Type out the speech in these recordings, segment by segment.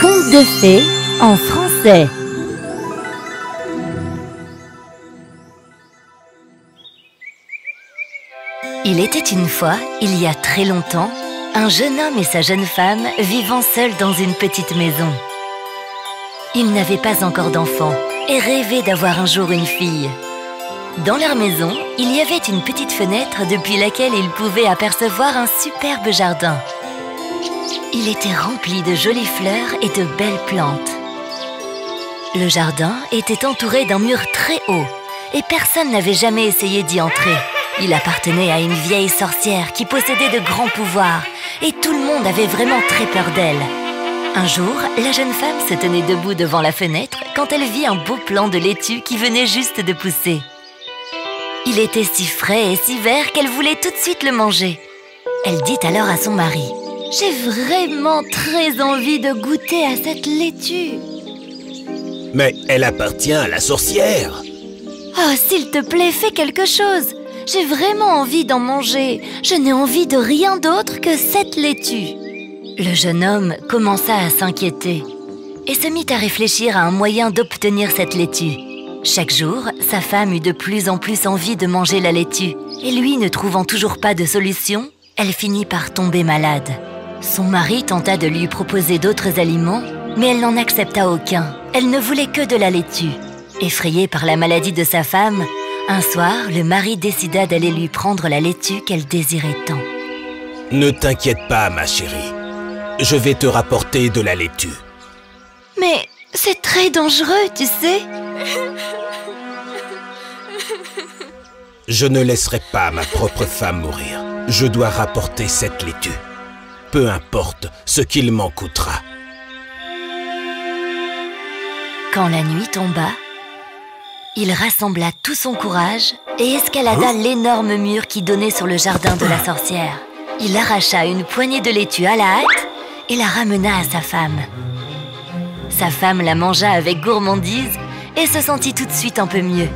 Conte de fées en français. Il était une fois, il y a très longtemps, un jeune homme et sa jeune femme vivant seuls dans une petite maison. Ils n'avaient pas encore d'enfants et rêvaient d'avoir un jour une fille. Dans leur maison, il y avait une petite fenêtre depuis laquelle ils pouvaient apercevoir un superbe jardin. Il était rempli de jolies fleurs et de belles plantes. Le jardin était entouré d'un mur très haut et personne n'avait jamais essayé d'y entrer. Il appartenait à une vieille sorcière qui possédait de grands pouvoirs et tout le monde avait vraiment très peur d'elle. Un jour, la jeune femme se tenait debout devant la fenêtre quand elle vit un beau plant de laitue qui venait juste de pousser. Il était si frais et si vert qu'elle voulait tout de suite le manger. Elle dit alors à son mari « J'ai vraiment très envie de goûter à cette laitue !» Mais elle appartient à la sorcière Oh, s'il te plaît, fais quelque chose J'ai vraiment envie d'en manger Je n'ai envie de rien d'autre que cette laitue Le jeune homme commença à s'inquiéter et se mit à réfléchir à un moyen d'obtenir cette laitue. Chaque jour, sa femme eut de plus en plus envie de manger la laitue et lui ne trouvant toujours pas de solution, elle finit par tomber malade. Son mari tenta de lui proposer d'autres aliments, mais elle n'en accepta aucun. Elle ne voulait que de la laitue. Effrayée par la maladie de sa femme, un soir, le mari décida d'aller lui prendre la laitue qu'elle désirait tant. Ne t'inquiète pas, ma chérie. Je vais te rapporter de la laitue. Mais c'est très dangereux, tu sais. Je ne laisserai pas ma propre femme mourir. Je dois rapporter cette laitue. Peu importe ce qu'il m'en coûtera. Quand la nuit tomba, il rassembla tout son courage et escalada l'énorme mur qui donnait sur le jardin de la sorcière. Il arracha une poignée de laitue à la hâte et la ramena à sa femme. Sa femme la mangea avec gourmandise et se sentit tout de suite un peu mieux.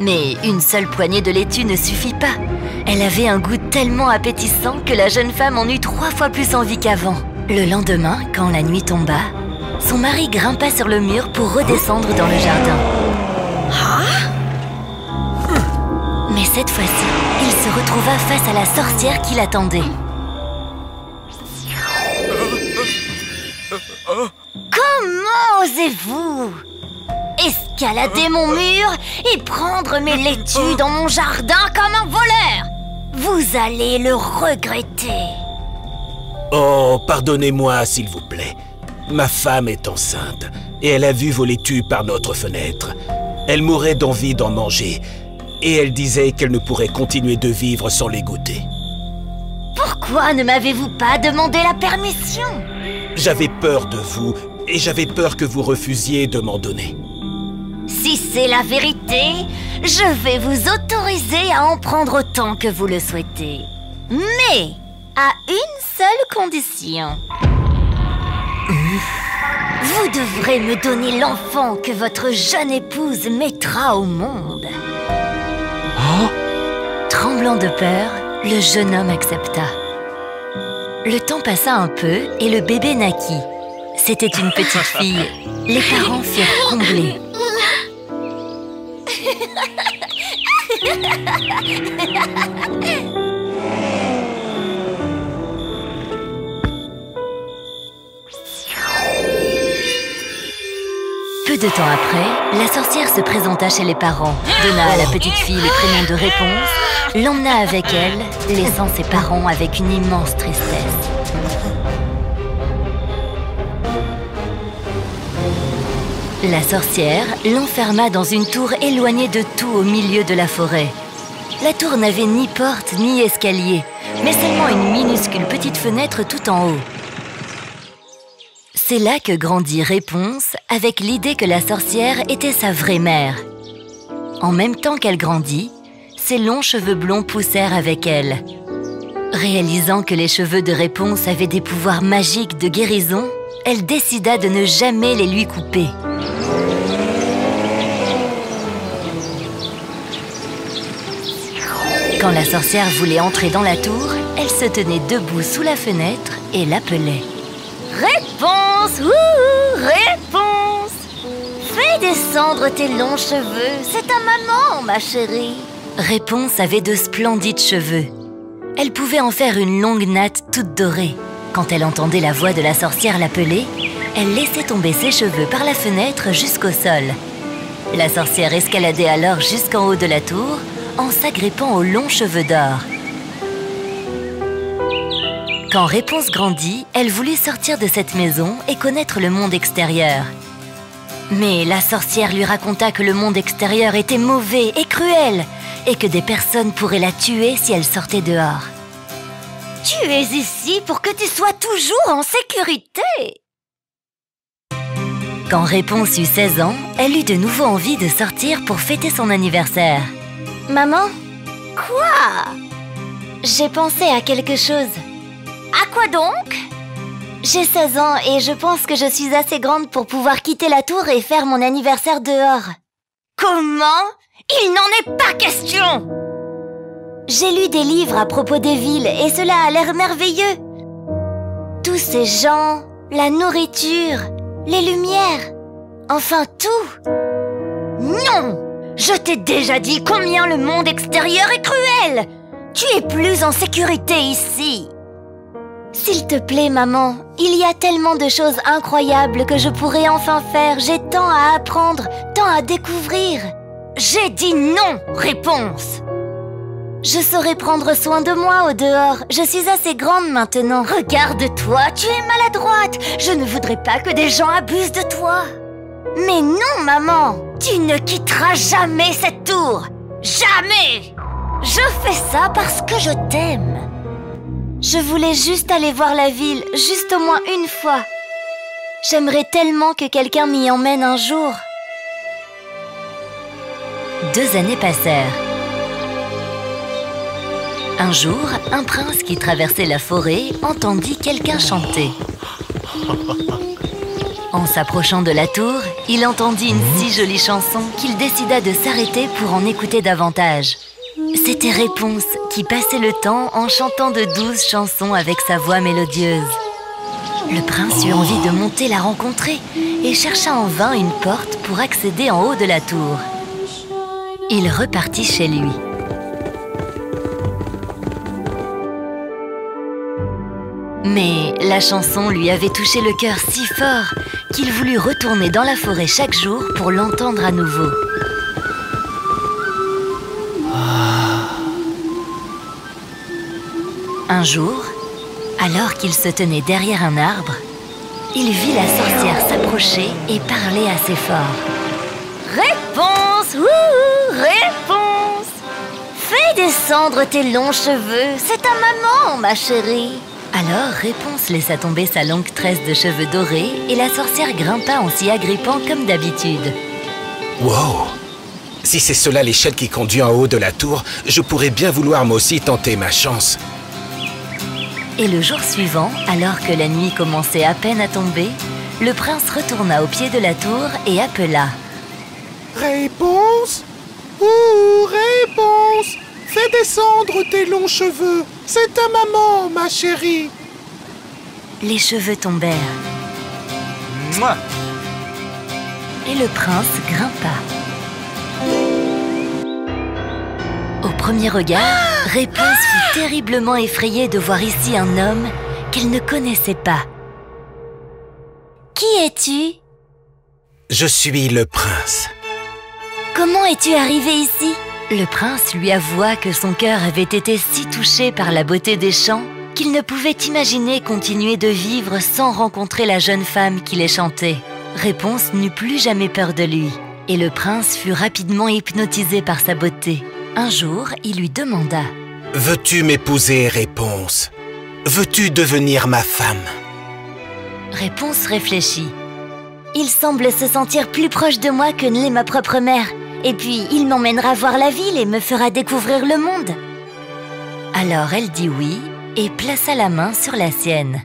Mais une seule poignée de laitue ne suffit pas. Elle avait un goût tellement appétissant que la jeune femme en eut trois fois plus envie qu'avant. Le lendemain, quand la nuit tomba, son mari grimpa sur le mur pour redescendre dans le jardin. Mais cette fois-ci, il se retrouva face à la sorcière qui l'attendait. Comment osez-vous Escalader mon mur et prendre mes laitues dans mon jardin comme un voleur? Vous allez le regretter Oh, pardonnez-moi, s'il vous plaît. Ma femme est enceinte et elle a vu vos laitues par notre fenêtre. Elle mourait d'envie d'en manger et elle disait qu'elle ne pourrait continuer de vivre sans les goûter. Pourquoi ne m'avez-vous pas demandé la permission? J'avais peur de vous et j'avais peur que vous refusiez de m'en donner. Si c'est la vérité, je vais vous autoriser à en prendre autant que vous le souhaitez. Mais à une seule condition. Vous devrez me donner l'enfant que votre jeune épouse mettra au monde. Tremblant de peur, le jeune homme accepta. Le temps passa un peu et le bébé naquit. C'était une petite fille. Les parents furent comblés. Peu de temps après, la sorcière se présenta chez les parents, donna à la petite fille le prénom de réponse, l'emmena avec elle, laissant ses parents avec une immense tristesse. La sorcière l'enferma dans une tour éloignée de tout au milieu de la forêt. La tour n'avait ni porte ni escalier, mais seulement une minuscule petite fenêtre tout en haut. C'est là que grandit Réponse avec l'idée que la sorcière était sa vraie mère. En même temps qu'elle grandit, ses longs cheveux blonds poussèrent avec elle. Réalisant que les cheveux de Réponse avaient des pouvoirs magiques de guérison, elle décida de ne jamais les lui couper. Quand la sorcière voulait entrer dans la tour, elle se tenait debout sous la fenêtre et l'appelait. Réponse Ouh Réponse Fais descendre tes longs cheveux, c'est ta maman, ma chérie. Réponse avait de splendides cheveux. Elle pouvait en faire une longue natte toute dorée. Quand elle entendait la voix de la sorcière l'appeler, elle laissait tomber ses cheveux par la fenêtre jusqu'au sol. La sorcière escaladait alors jusqu'en haut de la tour en s'agrippant aux longs cheveux d'or. Quand Réponse grandit, elle voulut sortir de cette maison et connaître le monde extérieur. Mais la sorcière lui raconta que le monde extérieur était mauvais et cruel et que des personnes pourraient la tuer si elle sortait dehors. Tu es ici pour que tu sois toujours en sécurité. Quand Réponse eut 16 ans, elle eut de nouveau envie de sortir pour fêter son anniversaire. Maman Quoi J'ai pensé à quelque chose. À quoi donc J'ai 16 ans et je pense que je suis assez grande pour pouvoir quitter la tour et faire mon anniversaire dehors. Comment Il n'en est pas question J'ai lu des livres à propos des villes et cela a l'air merveilleux. Tous ces gens, la nourriture, les lumières, enfin tout. Non Je t'ai déjà dit combien le monde extérieur est cruel Tu es plus en sécurité ici S'il te plaît, maman, il y a tellement de choses incroyables que je pourrais enfin faire. J'ai tant à apprendre, tant à découvrir. J'ai dit non Réponse je saurai prendre soin de moi au dehors. Je suis assez grande maintenant. Regarde-toi, tu es maladroite. Je ne voudrais pas que des gens abusent de toi. Mais non, maman. Tu ne quitteras jamais cette tour. Jamais. Je fais ça parce que je t'aime. Je voulais juste aller voir la ville, juste au moins une fois. J'aimerais tellement que quelqu'un m'y emmène un jour. Deux années passèrent. Un jour, un prince qui traversait la forêt entendit quelqu'un chanter. En s'approchant de la tour, il entendit une si jolie chanson qu'il décida de s'arrêter pour en écouter davantage. C'était Réponse qui passait le temps en chantant de douces chansons avec sa voix mélodieuse. Le prince eut envie de monter la rencontrer et chercha en vain une porte pour accéder en haut de la tour. Il repartit chez lui. Mais la chanson lui avait touché le cœur si fort qu'il voulut retourner dans la forêt chaque jour pour l'entendre à nouveau. Un jour, alors qu'il se tenait derrière un arbre, il vit la sorcière s'approcher et parler assez fort. Réponse Ouh Réponse Fais descendre tes longs cheveux, c'est ta maman, ma chérie alors Réponse laissa tomber sa longue tresse de cheveux dorés et la sorcière grimpa en s'y agrippant comme d'habitude. Wow Si c'est cela l'échelle qui conduit en haut de la tour, je pourrais bien vouloir moi aussi tenter ma chance. Et le jour suivant, alors que la nuit commençait à peine à tomber, le prince retourna au pied de la tour et appela. Réponse Ouh, réponse? Fais descendre tes longs cheveux. C'est ta maman, ma chérie. Les cheveux tombèrent Moi et le prince grimpa. Au premier regard, Réponse fut terriblement effrayée de voir ici un homme qu'elle ne connaissait pas. Qui es-tu? Je suis le prince. Comment es-tu arrivé ici? Le prince lui avoua que son cœur avait été si touché par la beauté des champs qu'il ne pouvait imaginer continuer de vivre sans rencontrer la jeune femme qui les chantait. Réponse n'eut plus jamais peur de lui, et le prince fut rapidement hypnotisé par sa beauté. Un jour, il lui demanda Veux-tu m'épouser, Réponse? Veux-tu devenir ma femme? Réponse réfléchit. Il semble se sentir plus proche de moi que ne l'est ma propre mère. Et puis, il m'emmènera voir la ville et me fera découvrir le monde. Alors elle dit oui et plaça la main sur la sienne.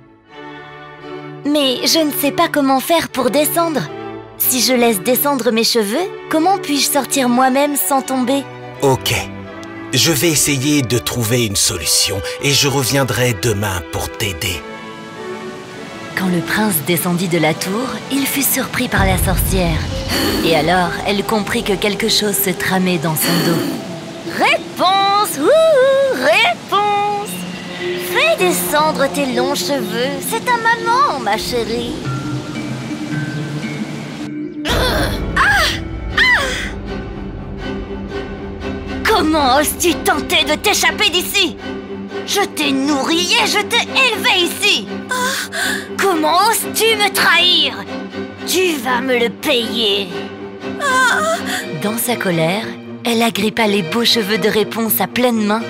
Mais je ne sais pas comment faire pour descendre. Si je laisse descendre mes cheveux, comment puis-je sortir moi-même sans tomber? Ok. Je vais essayer de trouver une solution et je reviendrai demain pour t'aider. Quand le prince descendit de la tour, il fut surpris par la sorcière. Et alors, elle comprit que quelque chose se tramait dans son dos. Réponse Ouh, Réponse Fais descendre tes longs cheveux, c'est ta maman, ma chérie. Comment oses-tu tenter de t'échapper d'ici? Je t'ai nourri et je t'ai élevé ici Comment oses-tu me trahir? Tu vas me le payer Dans sa colère, elle agrippa les beaux cheveux de réponse à pleine main,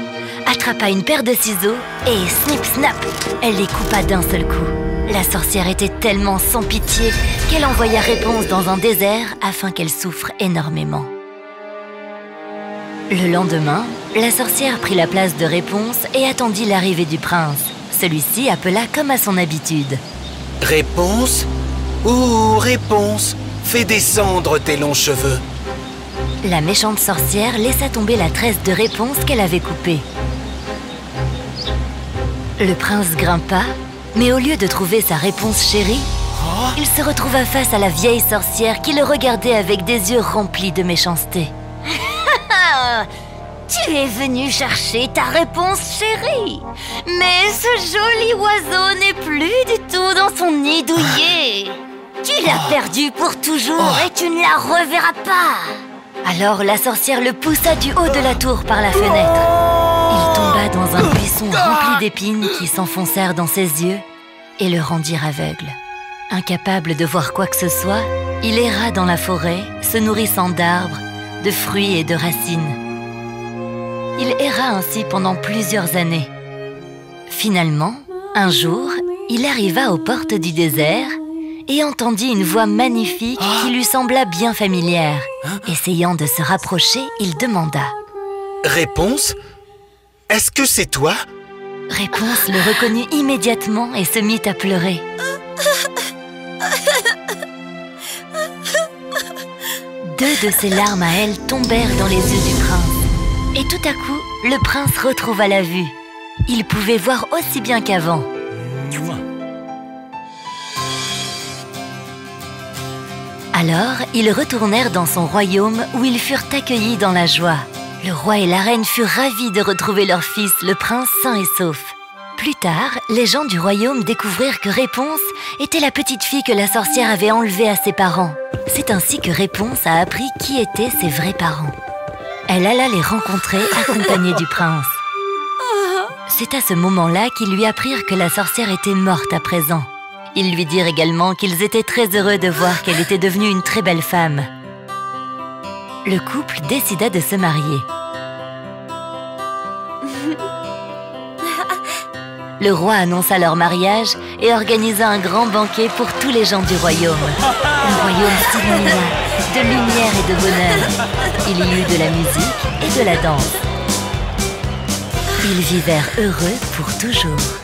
attrapa une paire de ciseaux et snip snap, elle les coupa d'un seul coup. La sorcière était tellement sans pitié qu'elle envoya réponse dans un désert afin qu'elle souffre énormément. Le lendemain, la sorcière prit la place de Réponse et attendit l'arrivée du prince. Celui-ci appela comme à son habitude. Réponse Ouh, réponse Fais descendre tes longs cheveux. La méchante sorcière laissa tomber la tresse de Réponse qu'elle avait coupée. Le prince grimpa, mais au lieu de trouver sa réponse chérie, il se retrouva face à la vieille sorcière qui le regardait avec des yeux remplis de méchanceté. Tu es venu chercher ta réponse chérie Mais ce joli oiseau n'est plus du tout dans son nid douillet Tu l'as perdu pour toujours et tu ne la reverras pas Alors la sorcière le poussa du haut de la tour par la fenêtre. Il tomba dans un buisson rempli d'épines qui s'enfoncèrent dans ses yeux et le rendirent aveugle. Incapable de voir quoi que ce soit, il erra dans la forêt, se nourrissant d'arbres, de fruits et de racines. Il erra ainsi pendant plusieurs années. Finalement, un jour, il arriva aux portes du désert et entendit une voix magnifique qui lui sembla bien familière. Essayant de se rapprocher, il demanda. Réponse? Est-ce que c'est toi? Réponse le reconnut immédiatement et se mit à pleurer. Deux de ses larmes à elle tombèrent dans les yeux du prince. Et tout à coup, le prince retrouva la vue. Il pouvait voir aussi bien qu'avant. Alors, ils retournèrent dans son royaume où ils furent accueillis dans la joie. Le roi et la reine furent ravis de retrouver leur fils, le prince sain et sauf. Plus tard, les gens du royaume découvrirent que Réponse était la petite fille que la sorcière avait enlevée à ses parents. C'est ainsi que Réponse a appris qui étaient ses vrais parents. Elle alla les rencontrer accompagnée du prince. C'est à ce moment-là qu'ils lui apprirent que la sorcière était morte à présent. Ils lui dirent également qu'ils étaient très heureux de voir qu'elle était devenue une très belle femme. Le couple décida de se marier. Le roi annonça leur mariage et organisa un grand banquet pour tous les gens du royaume. Le royaume s'illumina de lumière et de bonheur. Il y eut de la musique et de la danse. Ils vivèrent heureux pour toujours.